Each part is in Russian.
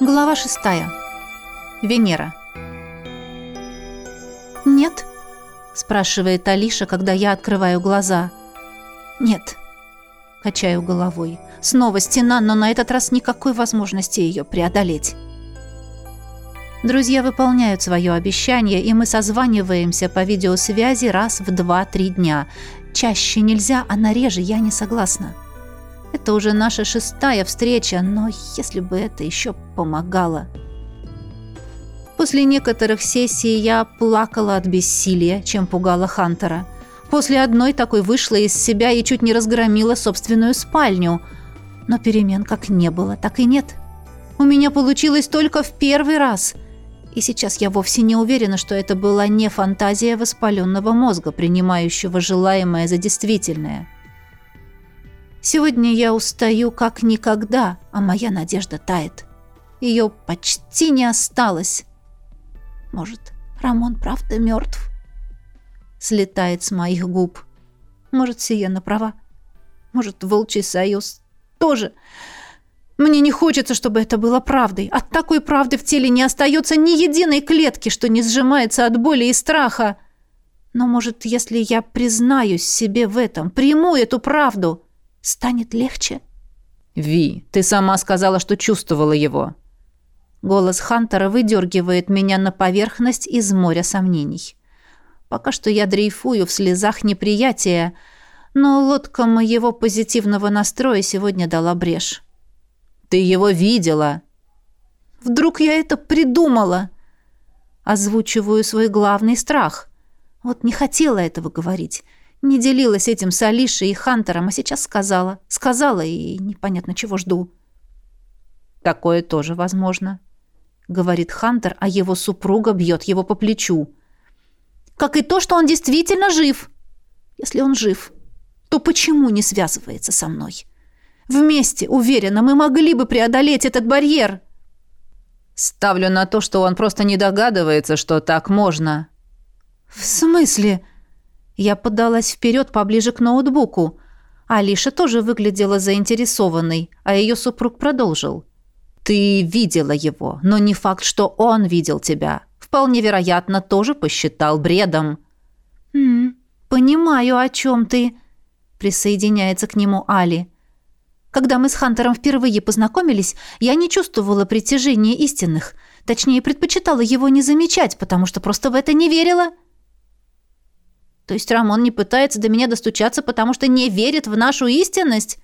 Глава шестая. Венера. «Нет?» – спрашивает Алиша, когда я открываю глаза. «Нет». Качаю головой. Снова стена, но на этот раз никакой возможности ее преодолеть. Друзья выполняют свое обещание, и мы созваниваемся по видеосвязи раз в два-три дня. Чаще нельзя, а на реже я не согласна. Это уже наша шестая встреча, но если бы это еще помогало. После некоторых сессий я плакала от бессилия, чем пугала Хантера. После одной такой вышла из себя и чуть не разгромила собственную спальню. Но перемен как не было, так и нет. У меня получилось только в первый раз. И сейчас я вовсе не уверена, что это была не фантазия воспаленного мозга, принимающего желаемое за действительное. Сегодня я устаю как никогда, а моя надежда тает. Ее почти не осталось. Может, Рамон правда мертв? Слетает с моих губ. Может, Сиена права. Может, Волчий Союз тоже. Мне не хочется, чтобы это было правдой. От такой правды в теле не остается ни единой клетки, что не сжимается от боли и страха. Но, может, если я признаюсь себе в этом, приму эту правду, станет легче? «Ви, ты сама сказала, что чувствовала его». Голос Хантера выдергивает меня на поверхность из моря сомнений. Пока что я дрейфую в слезах неприятия, но лодка моего позитивного настроя сегодня дала брешь. «Ты его видела!» «Вдруг я это придумала?» Озвучиваю свой главный страх. Вот не хотела этого говорить. Не делилась этим с Алишей и Хантером, а сейчас сказала. Сказала и непонятно чего жду. Такое тоже возможно, говорит Хантер, а его супруга бьет его по плечу. Как и то, что он действительно жив. Если он жив, то почему не связывается со мной? Вместе, уверена, мы могли бы преодолеть этот барьер. Ставлю на то, что он просто не догадывается, что так можно. В смысле? Я подалась вперед поближе к ноутбуку. Алиша тоже выглядела заинтересованной, а ее супруг продолжил. «Ты видела его, но не факт, что он видел тебя. Вполне вероятно, тоже посчитал бредом». «М понимаю, о чем ты», — присоединяется к нему Али. «Когда мы с Хантером впервые познакомились, я не чувствовала притяжения истинных. Точнее, предпочитала его не замечать, потому что просто в это не верила». То есть Рамон не пытается до меня достучаться, потому что не верит в нашу истинность?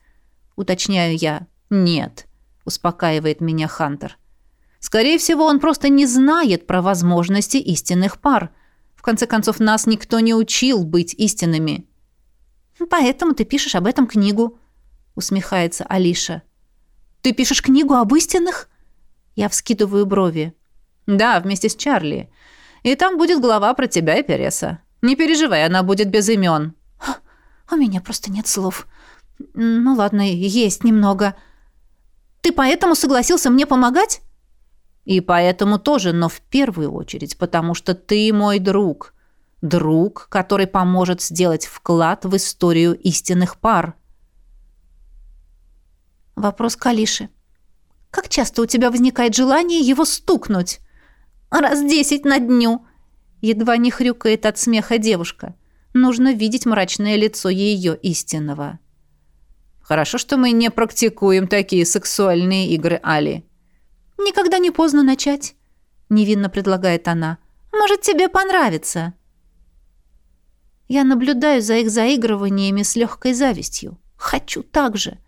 Уточняю я. Нет, успокаивает меня Хантер. Скорее всего, он просто не знает про возможности истинных пар. В конце концов, нас никто не учил быть истинными. Поэтому ты пишешь об этом книгу, усмехается Алиша. Ты пишешь книгу об истинных? Я вскидываю брови. Да, вместе с Чарли. И там будет глава про тебя и Переса. Не переживай, она будет без имен». «У меня просто нет слов. Ну ладно, есть немного. Ты поэтому согласился мне помогать?» «И поэтому тоже, но в первую очередь, потому что ты мой друг. Друг, который поможет сделать вклад в историю истинных пар». Вопрос к Алише. «Как часто у тебя возникает желание его стукнуть?» «Раз десять на дню», Едва не хрюкает от смеха девушка. Нужно видеть мрачное лицо ее истинного. Хорошо, что мы не практикуем такие сексуальные игры, Али. Никогда не поздно начать, невинно предлагает она. Может, тебе понравится. Я наблюдаю за их заигрываниями с легкой завистью. Хочу так же.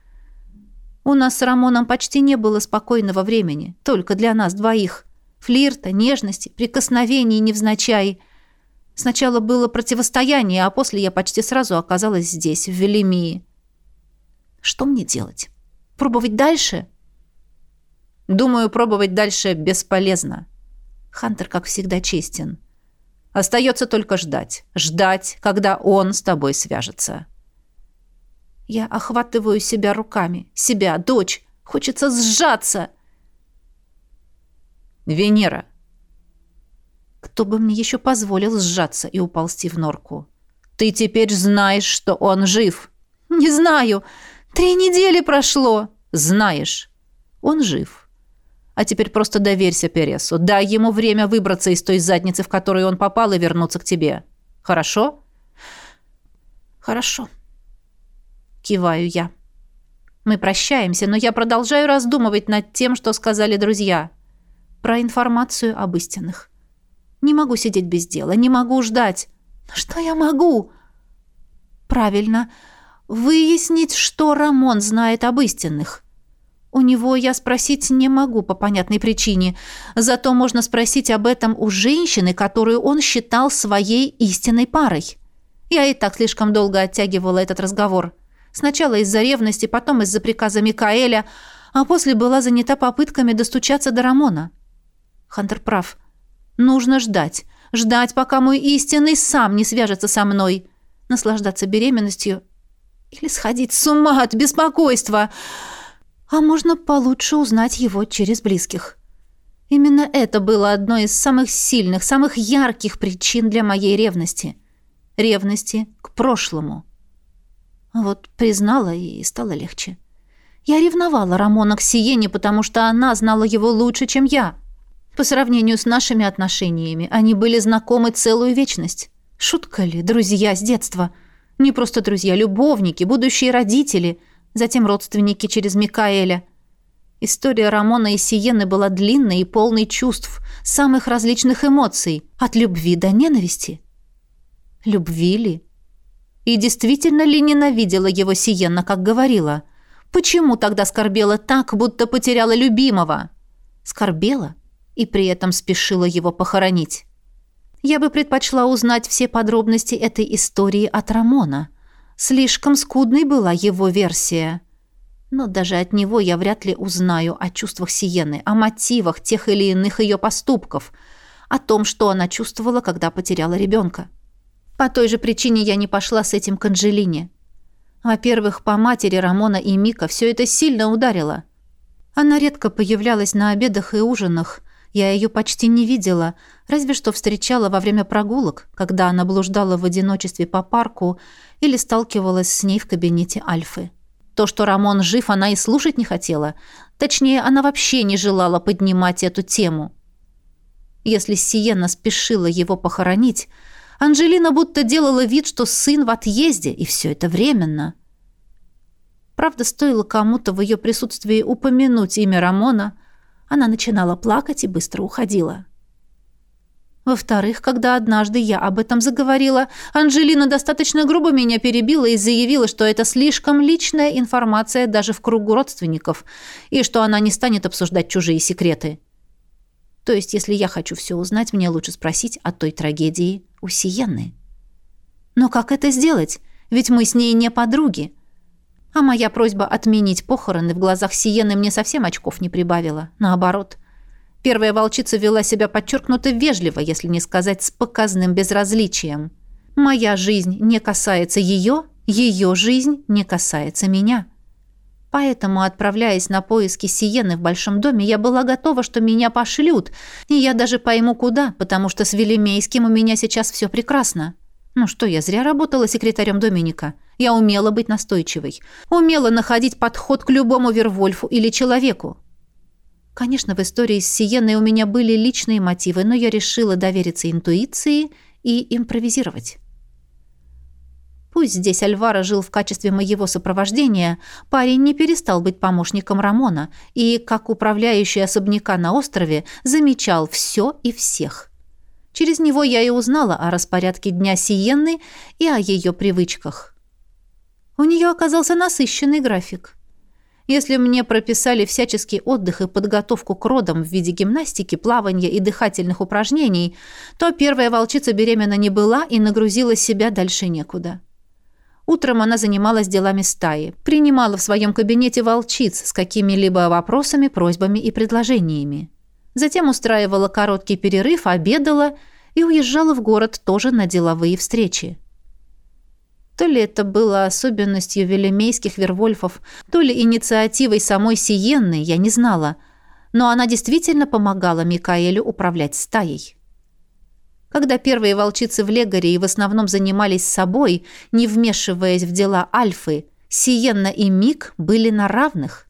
У нас с Рамоном почти не было спокойного времени, только для нас двоих флирта, нежности, прикосновений невзначай. Сначала было противостояние, а после я почти сразу оказалась здесь, в Велимии. Что мне делать? Пробовать дальше? Думаю, пробовать дальше бесполезно. Хантер, как всегда, честен. Остается только ждать. Ждать, когда он с тобой свяжется. Я охватываю себя руками. Себя, дочь. Хочется сжаться. Венера. Кто бы мне еще позволил сжаться и уползти в норку? Ты теперь знаешь, что он жив. Не знаю. Три недели прошло. Знаешь. Он жив. А теперь просто доверься Пересу. Дай ему время выбраться из той задницы, в которую он попал, и вернуться к тебе. Хорошо? Хорошо. Киваю я. Мы прощаемся, но я продолжаю раздумывать над тем, что сказали друзья. Про информацию об истинных. Не могу сидеть без дела, не могу ждать. Что я могу? Правильно. Выяснить, что Рамон знает об истинных. У него я спросить не могу по понятной причине. Зато можно спросить об этом у женщины, которую он считал своей истинной парой. Я и так слишком долго оттягивала этот разговор. Сначала из-за ревности, потом из-за приказа Микаэля, а после была занята попытками достучаться до Рамона. Хантер прав. Нужно ждать. Ждать, пока мой истинный сам не свяжется со мной. Наслаждаться беременностью или сходить с ума от беспокойства а можно получше узнать его через близких. Именно это было одной из самых сильных, самых ярких причин для моей ревности. Ревности к прошлому. Вот признала и стало легче. Я ревновала Рамона к Сиене, потому что она знала его лучше, чем я. По сравнению с нашими отношениями, они были знакомы целую вечность. Шутка ли, друзья с детства? Не просто друзья, любовники, будущие родители — затем родственники через Микаэля. История Рамона и Сиены была длинной и полной чувств, самых различных эмоций, от любви до ненависти. Любви ли? И действительно ли ненавидела его Сиена, как говорила? Почему тогда скорбела так, будто потеряла любимого? Скорбела и при этом спешила его похоронить. Я бы предпочла узнать все подробности этой истории от Рамона – Слишком скудной была его версия. Но даже от него я вряд ли узнаю о чувствах Сиены, о мотивах тех или иных ее поступков, о том, что она чувствовала, когда потеряла ребенка. По той же причине я не пошла с этим к Анжелине. Во-первых, по матери Рамона и Мика все это сильно ударило. Она редко появлялась на обедах и ужинах. Я ее почти не видела, разве что встречала во время прогулок, когда она блуждала в одиночестве по парку или сталкивалась с ней в кабинете Альфы. То, что Рамон жив, она и слушать не хотела. Точнее, она вообще не желала поднимать эту тему. Если Сиена спешила его похоронить, Анжелина будто делала вид, что сын в отъезде, и все это временно. Правда, стоило кому-то в ее присутствии упомянуть имя Рамона, она начинала плакать и быстро уходила. Во-вторых, когда однажды я об этом заговорила, Анжелина достаточно грубо меня перебила и заявила, что это слишком личная информация даже в кругу родственников, и что она не станет обсуждать чужие секреты. То есть, если я хочу все узнать, мне лучше спросить о той трагедии у Сиенны. Но как это сделать? Ведь мы с ней не подруги. А моя просьба отменить похороны в глазах Сиены мне совсем очков не прибавила. Наоборот – Первая волчица вела себя подчеркнуто вежливо, если не сказать с показным безразличием. Моя жизнь не касается ее, ее жизнь не касается меня. Поэтому, отправляясь на поиски Сиены в большом доме, я была готова, что меня пошлют, и я даже пойму куда, потому что с Велимейским у меня сейчас все прекрасно. Ну что, я зря работала секретарем Доминика. Я умела быть настойчивой, умела находить подход к любому Вервольфу или человеку. Конечно, в истории с Сиеной у меня были личные мотивы, но я решила довериться интуиции и импровизировать. Пусть здесь Альвара жил в качестве моего сопровождения, парень не перестал быть помощником Рамона и, как управляющий особняка на острове, замечал все и всех. Через него я и узнала о распорядке дня Сиенны и о ее привычках. У нее оказался насыщенный график. Если мне прописали всяческий отдых и подготовку к родам в виде гимнастики, плавания и дыхательных упражнений, то первая волчица беременна не была и нагрузила себя дальше некуда. Утром она занималась делами стаи, принимала в своем кабинете волчиц с какими-либо вопросами, просьбами и предложениями. Затем устраивала короткий перерыв, обедала и уезжала в город тоже на деловые встречи. То ли это было особенностью велемейских вервольфов, то ли инициативой самой Сиенны, я не знала. Но она действительно помогала Микаэлю управлять стаей. Когда первые волчицы в Легаре и в основном занимались собой, не вмешиваясь в дела Альфы, Сиенна и Мик были на равных.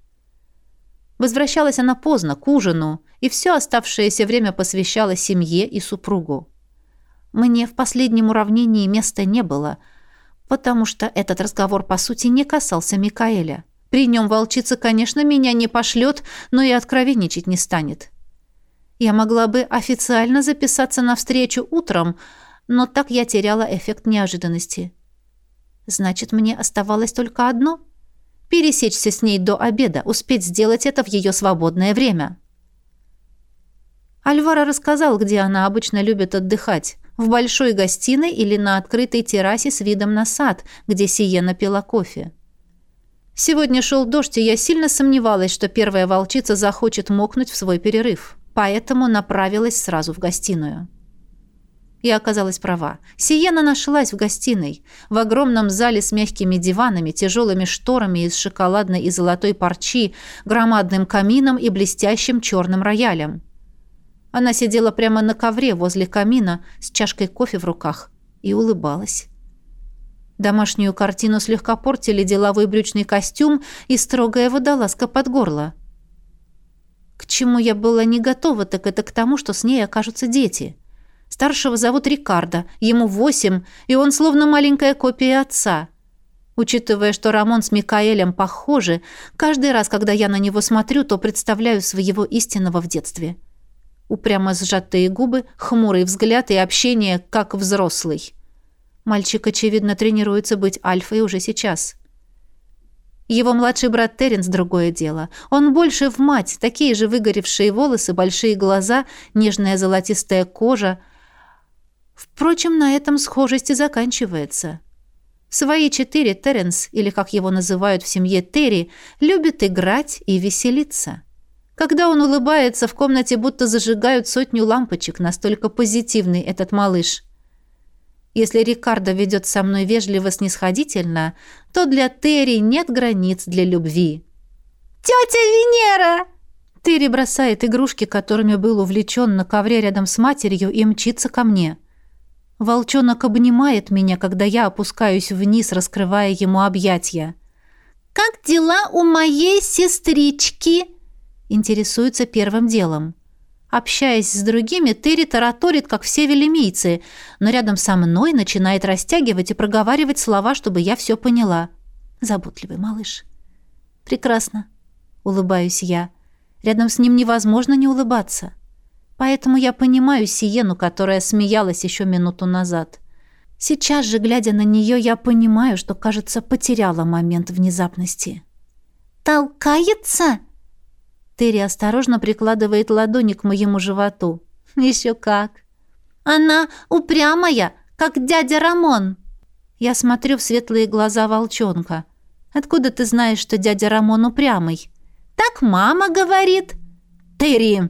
Возвращалась она поздно, к ужину, и все оставшееся время посвящала семье и супругу. Мне в последнем уравнении места не было, потому что этот разговор, по сути, не касался Микаэля. При нем волчица, конечно, меня не пошлет, но и откровенничать не станет. Я могла бы официально записаться на встречу утром, но так я теряла эффект неожиданности. Значит, мне оставалось только одно — пересечься с ней до обеда, успеть сделать это в ее свободное время. Альвара рассказал, где она обычно любит отдыхать — в большой гостиной или на открытой террасе с видом на сад, где Сиена пила кофе. Сегодня шел дождь, и я сильно сомневалась, что первая волчица захочет мокнуть в свой перерыв, поэтому направилась сразу в гостиную. Я оказалась права. Сиена нашлась в гостиной, в огромном зале с мягкими диванами, тяжелыми шторами из шоколадной и золотой парчи, громадным камином и блестящим черным роялем. Она сидела прямо на ковре возле камина с чашкой кофе в руках и улыбалась. Домашнюю картину слегка портили деловой брючный костюм и строгая водолазка под горло. К чему я была не готова, так это к тому, что с ней окажутся дети. Старшего зовут Рикардо, ему восемь, и он словно маленькая копия отца. Учитывая, что Рамон с Микаэлем похожи, каждый раз, когда я на него смотрю, то представляю своего истинного в детстве. — Упрямо сжатые губы, хмурый взгляд и общение как взрослый. Мальчик, очевидно, тренируется быть альфой уже сейчас. Его младший брат Теренс – другое дело. Он больше в мать, такие же выгоревшие волосы, большие глаза, нежная золотистая кожа. Впрочем, на этом схожесть и заканчивается. Свои четыре Теренс, или как его называют в семье Терри, любит играть и веселиться. Когда он улыбается, в комнате будто зажигают сотню лампочек, настолько позитивный этот малыш. Если Рикардо ведет со мной вежливо-снисходительно, то для Терри нет границ для любви. «Тетя Венера!» Терри бросает игрушки, которыми был увлечен на ковре рядом с матерью, и мчится ко мне. Волчонок обнимает меня, когда я опускаюсь вниз, раскрывая ему объятья. «Как дела у моей сестрички?» Интересуется первым делом. Общаясь с другими, Терри тараторит, как все велимийцы, но рядом со мной начинает растягивать и проговаривать слова, чтобы я все поняла. Заботливый малыш. Прекрасно. Улыбаюсь я. Рядом с ним невозможно не улыбаться. Поэтому я понимаю Сиену, которая смеялась еще минуту назад. Сейчас же, глядя на нее, я понимаю, что, кажется, потеряла момент внезапности. «Толкается?» Терри осторожно прикладывает ладони к моему животу. «Еще как!» «Она упрямая, как дядя Рамон!» Я смотрю в светлые глаза волчонка. «Откуда ты знаешь, что дядя Рамон упрямый?» «Так мама говорит!» «Терри!»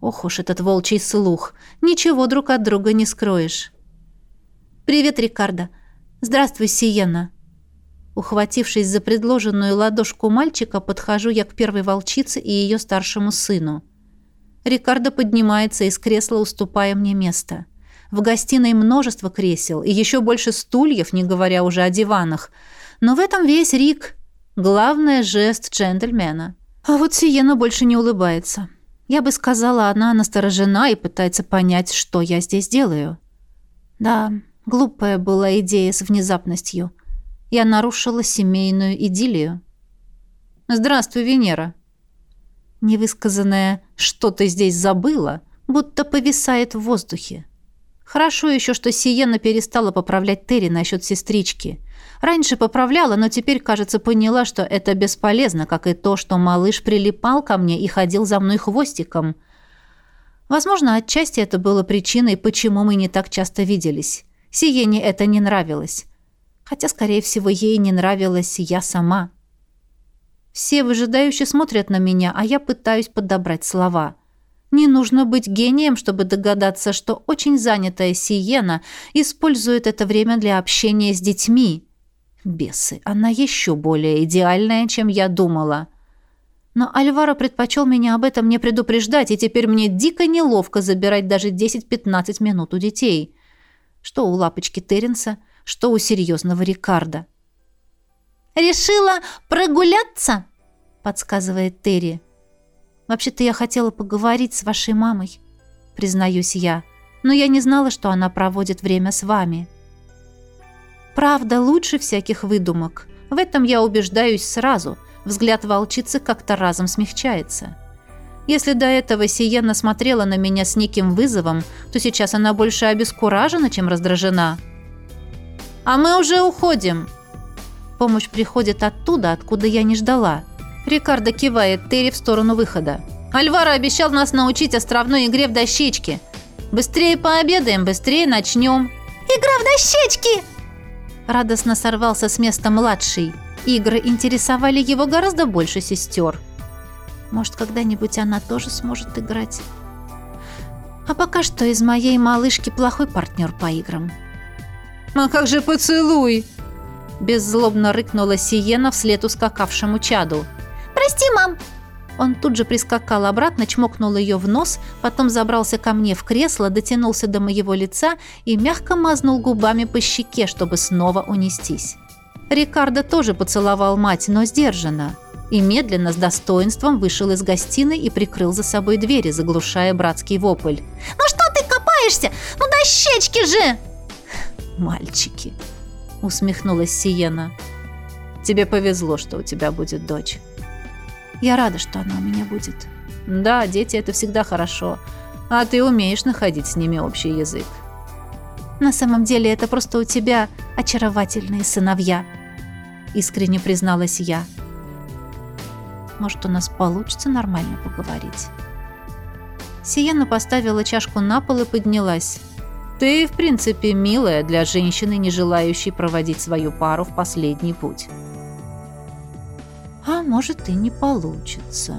Ох уж этот волчий слух. Ничего друг от друга не скроешь. «Привет, Рикардо. Здравствуй, Сиена. Ухватившись за предложенную ладошку мальчика, подхожу я к первой волчице и ее старшему сыну. Рикардо поднимается из кресла, уступая мне место. В гостиной множество кресел и еще больше стульев, не говоря уже о диванах. Но в этом весь Рик. Главное жест джентльмена. А вот Сиена больше не улыбается. Я бы сказала, она насторожена и пытается понять, что я здесь делаю. Да, глупая была идея с внезапностью. Я нарушила семейную идиллию. «Здравствуй, Венера!» Невысказанное «что ты здесь забыла?» будто повисает в воздухе. Хорошо еще, что Сиена перестала поправлять Терри насчет сестрички. Раньше поправляла, но теперь, кажется, поняла, что это бесполезно, как и то, что малыш прилипал ко мне и ходил за мной хвостиком. Возможно, отчасти это было причиной, почему мы не так часто виделись. Сиене это не нравилось хотя, скорее всего, ей не нравилась я сама. Все выжидающе смотрят на меня, а я пытаюсь подобрать слова. Не нужно быть гением, чтобы догадаться, что очень занятая Сиена использует это время для общения с детьми. Бесы, она еще более идеальная, чем я думала. Но Альваро предпочел меня об этом не предупреждать, и теперь мне дико неловко забирать даже 10-15 минут у детей. Что у лапочки Теренса – что у серьезного Рикардо. «Решила прогуляться?» — подсказывает Терри. «Вообще-то я хотела поговорить с вашей мамой», — признаюсь я, «но я не знала, что она проводит время с вами». «Правда лучше всяких выдумок. В этом я убеждаюсь сразу. Взгляд волчицы как-то разом смягчается». Если до этого Сиенна смотрела на меня с неким вызовом, то сейчас она больше обескуражена, чем раздражена. «А мы уже уходим!» Помощь приходит оттуда, откуда я не ждала. Рикардо кивает Терри в сторону выхода. «Альваро обещал нас научить островной игре в дощечки. Быстрее пообедаем, быстрее начнем». «Игра в дощечки!» Радостно сорвался с места младший. Игры интересовали его гораздо больше сестер. Может, когда-нибудь она тоже сможет играть. А пока что из моей малышки плохой партнер по играм. «А как же поцелуй?» Беззлобно рыкнула Сиена вслед ускакавшему чаду. «Прости, мам!» Он тут же прискакал обратно, чмокнул ее в нос, потом забрался ко мне в кресло, дотянулся до моего лица и мягко мазнул губами по щеке, чтобы снова унестись. Рикардо тоже поцеловал мать, но сдержанно и медленно с достоинством вышел из гостиной и прикрыл за собой двери, заглушая братский вопль. «Ну что ты копаешься? Ну дощечки же!» «Мальчики!» — усмехнулась Сиена. «Тебе повезло, что у тебя будет дочь». «Я рада, что она у меня будет». «Да, дети — это всегда хорошо, а ты умеешь находить с ними общий язык». «На самом деле это просто у тебя очаровательные сыновья», — искренне призналась я. Может, у нас получится нормально поговорить. Сиена поставила чашку на пол и поднялась. Ты, в принципе, милая для женщины, не желающей проводить свою пару в последний путь. А может, и не получится.